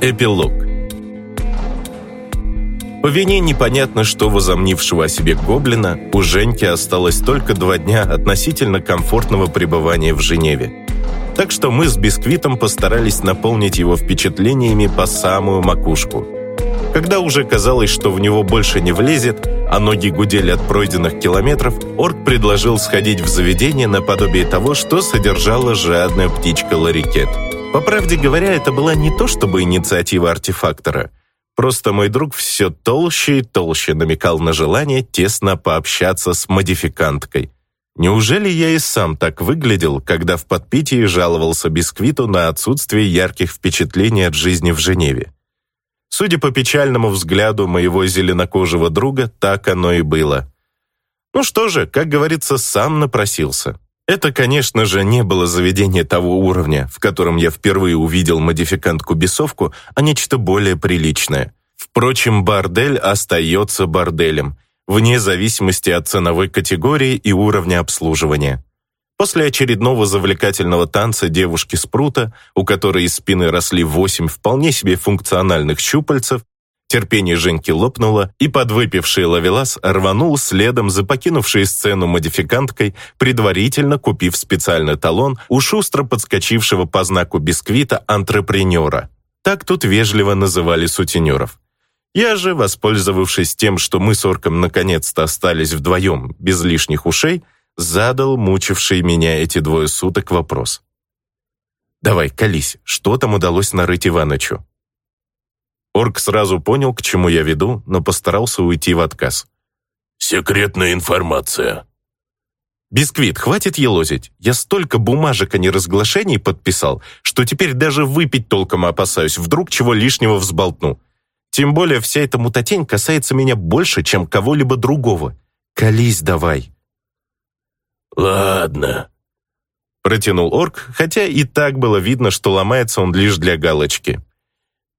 Эпилог По вине непонятно, что возомнившего о себе гоблина, у Женьки осталось только два дня относительно комфортного пребывания в Женеве. Так что мы с Бисквитом постарались наполнить его впечатлениями по самую макушку. Когда уже казалось, что в него больше не влезет, а ноги гудели от пройденных километров, Орк предложил сходить в заведение наподобие того, что содержала жадная птичка Ларикет. По правде говоря, это была не то чтобы инициатива артефактора. Просто мой друг все толще и толще намекал на желание тесно пообщаться с модификанткой. Неужели я и сам так выглядел, когда в подпитии жаловался Бисквиту на отсутствие ярких впечатлений от жизни в Женеве? Судя по печальному взгляду моего зеленокожего друга, так оно и было. Ну что же, как говорится, сам напросился. Это, конечно же, не было заведение того уровня, в котором я впервые увидел модификантку-бесовку, а нечто более приличное. Впрочем, бордель остается борделем, вне зависимости от ценовой категории и уровня обслуживания. После очередного завлекательного танца девушки Спрута, у которой из спины росли восемь вполне себе функциональных щупальцев, терпение Женьки лопнуло, и подвыпивший ловелас рванул следом за покинувшей сцену модификанткой, предварительно купив специальный талон у шустро подскочившего по знаку бисквита антрепренера. Так тут вежливо называли сутенеров. Я же, воспользовавшись тем, что мы с орком наконец-то остались вдвоем, без лишних ушей, задал мучивший меня эти двое суток вопрос. «Давай, колись, что там удалось нарыть Иванычу?» Орк сразу понял, к чему я веду, но постарался уйти в отказ. «Секретная информация». «Бисквит, хватит елозить. Я столько бумажек о неразглашении подписал, что теперь даже выпить толком опасаюсь, вдруг чего лишнего взболтну. Тем более вся эта мутатень касается меня больше, чем кого-либо другого. Колись давай». «Ладно», — протянул орк, хотя и так было видно, что ломается он лишь для галочки.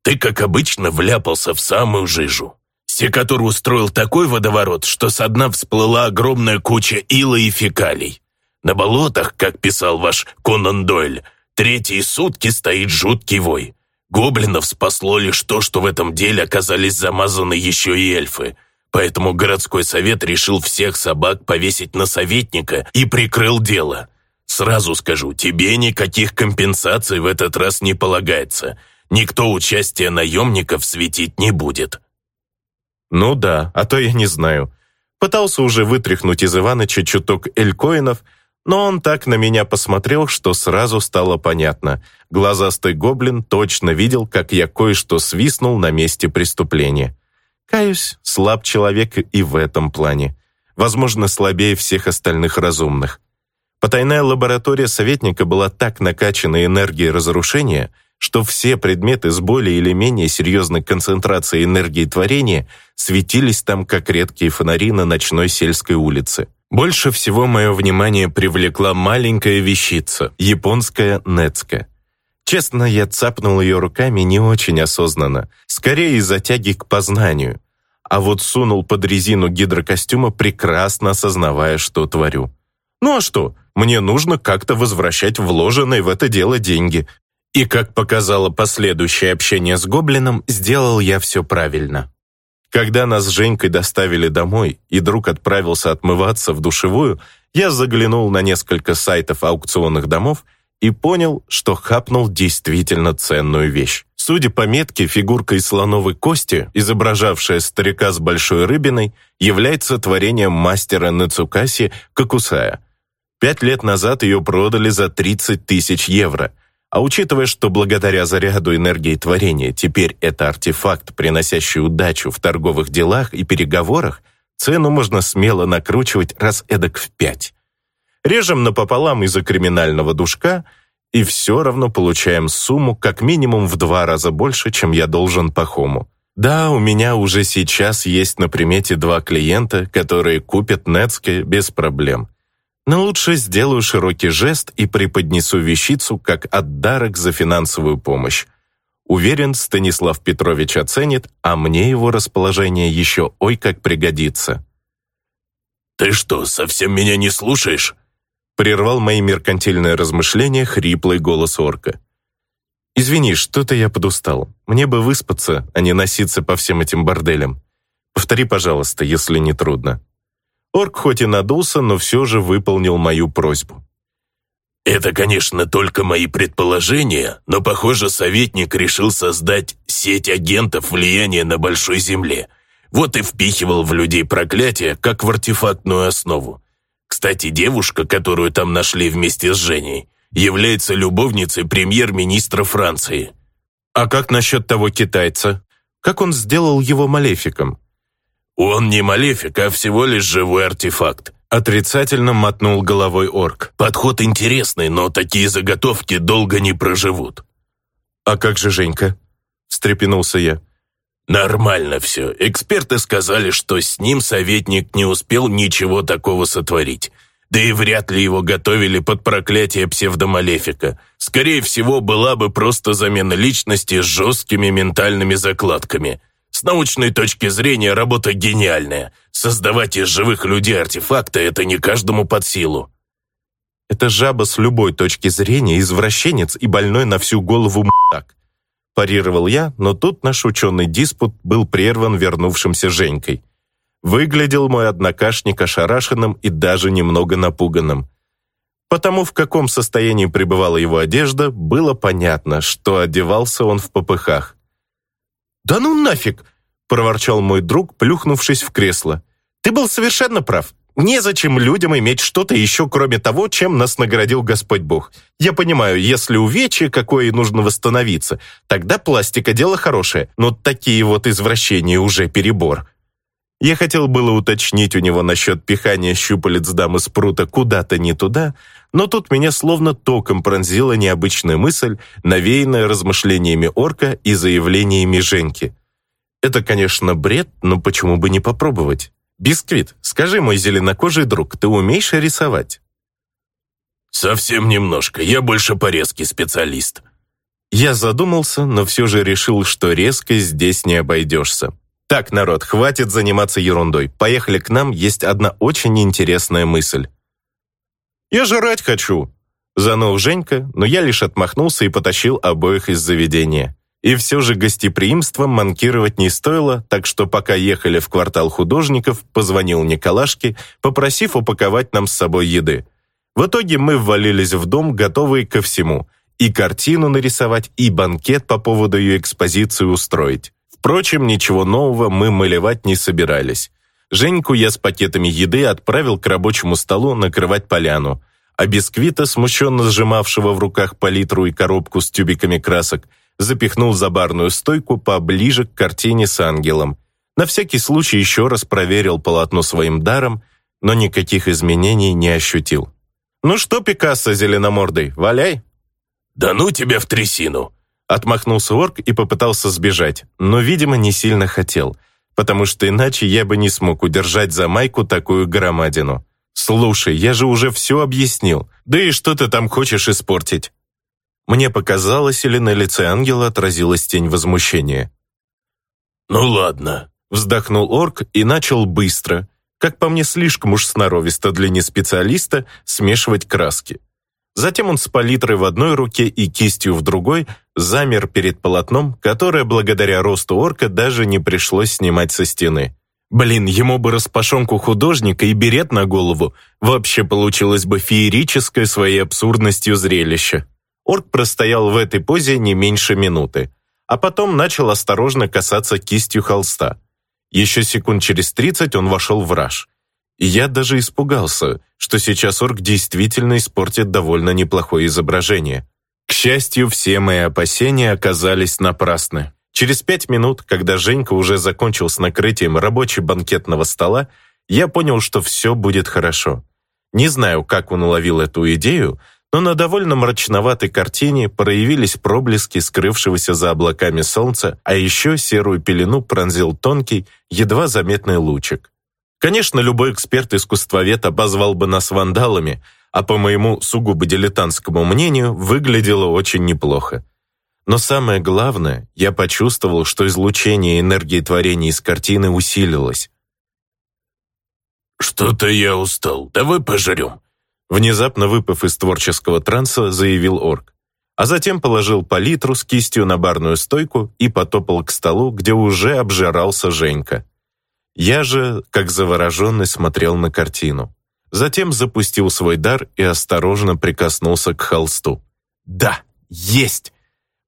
«Ты, как обычно, вляпался в самую жижу. Секатор устроил такой водоворот, что со дна всплыла огромная куча ила и фекалий. На болотах, как писал ваш Конан Дойль, третьи сутки стоит жуткий вой. Гоблинов спасло лишь то, что в этом деле оказались замазаны еще и эльфы — Поэтому городской совет решил всех собак повесить на советника и прикрыл дело. Сразу скажу, тебе никаких компенсаций в этот раз не полагается. Никто участия наемников светить не будет». «Ну да, а то я не знаю. Пытался уже вытряхнуть из Иваныча чуток элькоинов, но он так на меня посмотрел, что сразу стало понятно. Глазастый гоблин точно видел, как я кое-что свистнул на месте преступления. Каюсь, слаб человек и в этом плане. Возможно, слабее всех остальных разумных. Потайная лаборатория советника была так накачана энергией разрушения, что все предметы с более или менее серьезной концентрацией энергии творения светились там, как редкие фонари на ночной сельской улице. Больше всего мое внимание привлекла маленькая вещица, японская Нецка. Честно, я цапнул ее руками не очень осознанно, скорее из-за тяги к познанию. А вот сунул под резину гидрокостюма, прекрасно осознавая, что творю. Ну а что, мне нужно как-то возвращать вложенные в это дело деньги. И, как показало последующее общение с Гоблином, сделал я все правильно. Когда нас с Женькой доставили домой, и друг отправился отмываться в душевую, я заглянул на несколько сайтов аукционных домов и понял, что хапнул действительно ценную вещь. Судя по метке, фигурка из слоновой кости, изображавшая старика с большой рыбиной, является творением мастера Нацукаси Какусая. Пять лет назад ее продали за 30 тысяч евро, а учитывая, что благодаря заряду энергии творения теперь это артефакт, приносящий удачу в торговых делах и переговорах, цену можно смело накручивать раз эдак в пять. Режем напополам из-за криминального душка и все равно получаем сумму как минимум в два раза больше, чем я должен Пахому. Да, у меня уже сейчас есть на примете два клиента, которые купят Нецке без проблем. Но лучше сделаю широкий жест и преподнесу вещицу как отдарок за финансовую помощь. Уверен, Станислав Петрович оценит, а мне его расположение еще ой как пригодится. «Ты что, совсем меня не слушаешь?» прервал мои меркантильные размышления хриплый голос орка. «Извини, что-то я подустал. Мне бы выспаться, а не носиться по всем этим борделям. Повтори, пожалуйста, если не трудно». Орк хоть и надулся, но все же выполнил мою просьбу. Это, конечно, только мои предположения, но, похоже, советник решил создать сеть агентов влияния на Большой Земле. Вот и впихивал в людей проклятие, как в артефактную основу. Кстати, девушка, которую там нашли вместе с Женей, является любовницей премьер-министра Франции. А как насчет того китайца? Как он сделал его малефиком? Он не малефик, а всего лишь живой артефакт. Отрицательно мотнул головой орк. Подход интересный, но такие заготовки долго не проживут. А как же Женька? Встрепенулся я. Нормально все. Эксперты сказали, что с ним советник не успел ничего такого сотворить. Да и вряд ли его готовили под проклятие псевдомалефика. Скорее всего, была бы просто замена личности с жесткими ментальными закладками. С научной точки зрения работа гениальная. Создавать из живых людей артефакты – это не каждому под силу. Это жаба с любой точки зрения, извращенец и больной на всю голову м***так. Парировал я, но тут наш ученый диспут был прерван вернувшимся Женькой. Выглядел мой однокашник ошарашенным и даже немного напуганным. Потому в каком состоянии пребывала его одежда, было понятно, что одевался он в попыхах. «Да ну нафиг!» – проворчал мой друг, плюхнувшись в кресло. «Ты был совершенно прав. Незачем людям иметь что-то еще, кроме того, чем нас наградил Господь Бог. Я понимаю, если увечье, какое и нужно восстановиться, тогда пластика – дело хорошее, но такие вот извращения уже перебор». Я хотел было уточнить у него насчет пихания щупалец дамы Спрута куда-то не туда, но тут меня словно током пронзила необычная мысль, навеянная размышлениями орка и заявлениями Женьки. Это, конечно, бред, но почему бы не попробовать? Бисквит, скажи, мой зеленокожий друг, ты умеешь рисовать? Совсем немножко, я больше порезкий специалист. Я задумался, но все же решил, что резко здесь не обойдешься. Так, народ, хватит заниматься ерундой. Поехали к нам, есть одна очень интересная мысль. «Я жрать хочу!» Заныл Женька, но я лишь отмахнулся и потащил обоих из заведения. И все же гостеприимством манкировать не стоило, так что пока ехали в квартал художников, позвонил Николашке, попросив упаковать нам с собой еды. В итоге мы ввалились в дом, готовые ко всему. И картину нарисовать, и банкет по поводу ее экспозиции устроить. Впрочем, ничего нового мы малевать не собирались. Женьку я с пакетами еды отправил к рабочему столу накрывать поляну, а бисквита, смущенно сжимавшего в руках палитру и коробку с тюбиками красок, запихнул за барную стойку поближе к картине с ангелом. На всякий случай еще раз проверил полотно своим даром, но никаких изменений не ощутил. «Ну что, Пикассо зеленомордый, валяй!» «Да ну тебя в трясину!» Отмахнулся орк и попытался сбежать, но, видимо, не сильно хотел, потому что иначе я бы не смог удержать за майку такую громадину. «Слушай, я же уже все объяснил. Да и что ты там хочешь испортить?» Мне показалось, или на лице ангела отразилась тень возмущения. «Ну ладно», — вздохнул орк и начал быстро, как по мне слишком уж сноровисто для неспециалиста, смешивать краски. Затем он с палитрой в одной руке и кистью в другой замер перед полотном, которое благодаря росту орка даже не пришлось снимать со стены. Блин, ему бы распашонку художника и берет на голову. Вообще получилось бы феерическое своей абсурдностью зрелище. Орк простоял в этой позе не меньше минуты, а потом начал осторожно касаться кистью холста. Еще секунд через тридцать он вошел в раж. И я даже испугался, что сейчас орк действительно испортит довольно неплохое изображение. К счастью, все мои опасения оказались напрасны. Через пять минут, когда Женька уже закончил с накрытием рабочего банкетного стола, я понял, что все будет хорошо. Не знаю, как он уловил эту идею, но на довольно мрачноватой картине проявились проблески скрывшегося за облаками солнца, а еще серую пелену пронзил тонкий, едва заметный лучик. Конечно, любой эксперт-искусствовед обозвал бы нас вандалами, а по моему сугубо дилетантскому мнению, выглядело очень неплохо. Но самое главное, я почувствовал, что излучение энергии творения из картины усилилось. «Что-то я устал. Давай пожрем». Внезапно выпав из творческого транса, заявил орк. а затем положил палитру с кистью на барную стойку и потопал к столу, где уже обжирался Женька. Я же, как завороженный, смотрел на картину. Затем запустил свой дар и осторожно прикоснулся к холсту. Да, есть!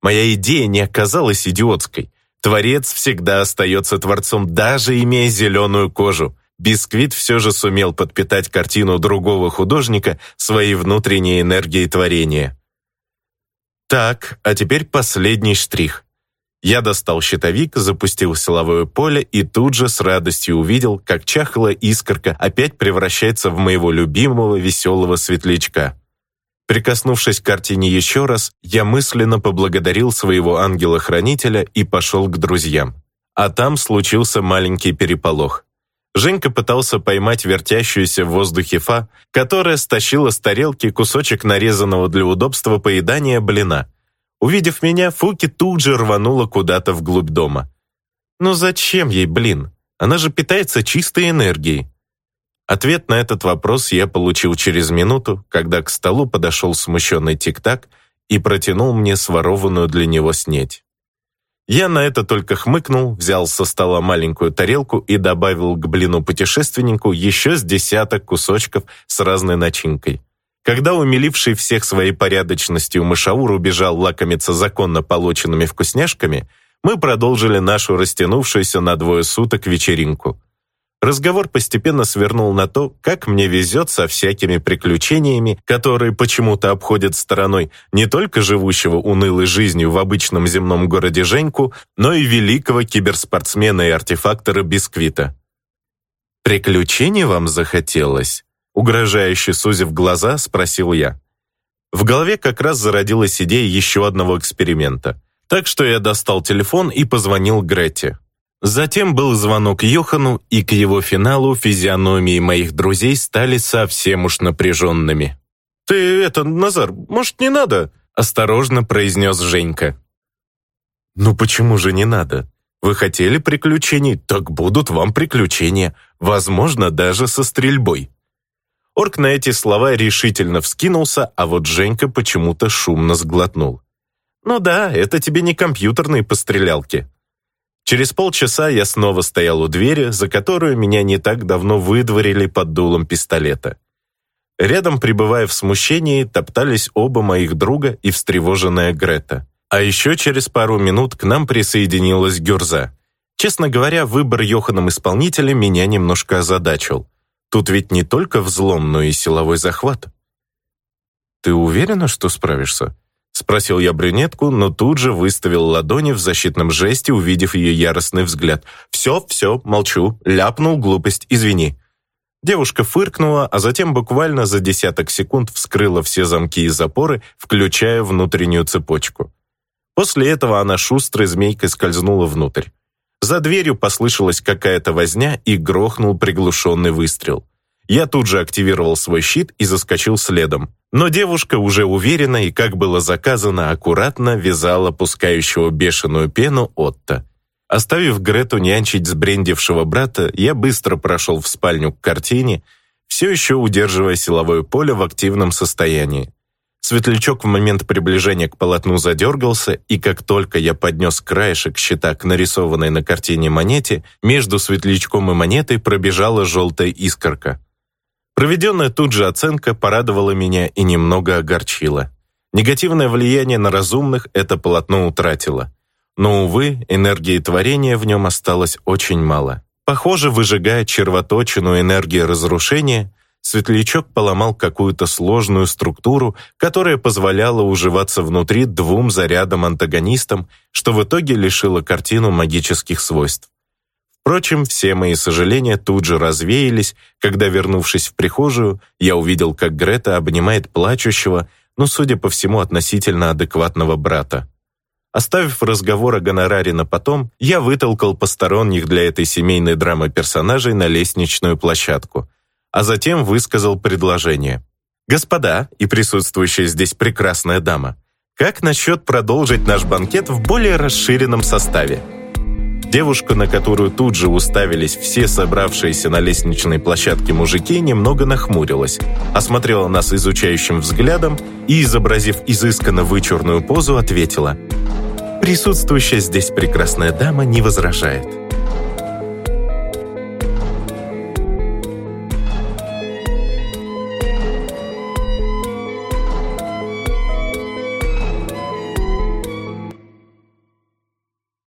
Моя идея не оказалась идиотской. Творец всегда остается творцом, даже имея зеленую кожу. Бисквит все же сумел подпитать картину другого художника своей внутренней энергией творения. Так, а теперь последний штрих. Я достал щитовик, запустил силовое поле и тут же с радостью увидел, как чахлая искорка опять превращается в моего любимого веселого светлячка. Прикоснувшись к картине еще раз, я мысленно поблагодарил своего ангела-хранителя и пошел к друзьям. А там случился маленький переполох. Женька пытался поймать вертящуюся в воздухе фа, которая стащила с тарелки кусочек нарезанного для удобства поедания блина – Увидев меня, Фуки тут же рванула куда-то вглубь дома. «Ну зачем ей, блин? Она же питается чистой энергией». Ответ на этот вопрос я получил через минуту, когда к столу подошел смущенный тик-так и протянул мне сворованную для него снеть. Я на это только хмыкнул, взял со стола маленькую тарелку и добавил к блину-путешественнику еще с десяток кусочков с разной начинкой. Когда умиливший всех своей порядочностью Мышаур убежал лакомиться законно полученными вкусняшками, мы продолжили нашу растянувшуюся на двое суток вечеринку. Разговор постепенно свернул на то, как мне везет со всякими приключениями, которые почему-то обходят стороной не только живущего унылой жизнью в обычном земном городе Женьку, но и великого киберспортсмена и артефактора Бисквита. «Приключений вам захотелось?» Угрожающе сузив глаза, спросил я. В голове как раз зародилась идея еще одного эксперимента. Так что я достал телефон и позвонил Грете. Затем был звонок Йохану, и к его финалу физиономии моих друзей стали совсем уж напряженными. «Ты это, Назар, может, не надо?» осторожно произнес Женька. «Ну почему же не надо? Вы хотели приключений, так будут вам приключения, возможно, даже со стрельбой». Орк на эти слова решительно вскинулся, а вот Женька почему-то шумно сглотнул. «Ну да, это тебе не компьютерные пострелялки». Через полчаса я снова стоял у двери, за которую меня не так давно выдворили под дулом пистолета. Рядом, пребывая в смущении, топтались оба моих друга и встревоженная Грета. А еще через пару минут к нам присоединилась Гюрза. Честно говоря, выбор Йоханом исполнителя меня немножко озадачил. Тут ведь не только взлом, но и силовой захват. «Ты уверена, что справишься?» Спросил я брюнетку, но тут же выставил ладони в защитном жесте, увидев ее яростный взгляд. «Все, все, молчу, ляпнул глупость, извини». Девушка фыркнула, а затем буквально за десяток секунд вскрыла все замки и запоры, включая внутреннюю цепочку. После этого она шустрой змейкой скользнула внутрь. За дверью послышалась какая-то возня и грохнул приглушенный выстрел. Я тут же активировал свой щит и заскочил следом. Но девушка уже уверенно и, как было заказано, аккуратно вязала пускающего бешеную пену Отто. Оставив Грету нянчить сбрендившего брата, я быстро прошел в спальню к картине, все еще удерживая силовое поле в активном состоянии. Светлячок в момент приближения к полотну задергался, и как только я поднес краешек щита к нарисованной на картине монете, между светлячком и монетой пробежала желтая искорка. Проведенная тут же оценка порадовала меня и немного огорчила. Негативное влияние на разумных это полотно утратило. Но, увы, энергии творения в нем осталось очень мало. Похоже, выжигая червоточину энергии разрушения, Светлячок поломал какую-то сложную структуру, которая позволяла уживаться внутри двум зарядам-антагонистам, что в итоге лишило картину магических свойств. Впрочем, все мои сожаления тут же развеялись, когда, вернувшись в прихожую, я увидел, как Грета обнимает плачущего, но, судя по всему, относительно адекватного брата. Оставив разговор о гонораре на потом, я вытолкал посторонних для этой семейной драмы персонажей на лестничную площадку – а затем высказал предложение. «Господа и присутствующая здесь прекрасная дама, как насчет продолжить наш банкет в более расширенном составе?» Девушка, на которую тут же уставились все собравшиеся на лестничной площадке мужики, немного нахмурилась, осмотрела нас изучающим взглядом и, изобразив изысканно вычурную позу, ответила «Присутствующая здесь прекрасная дама не возражает».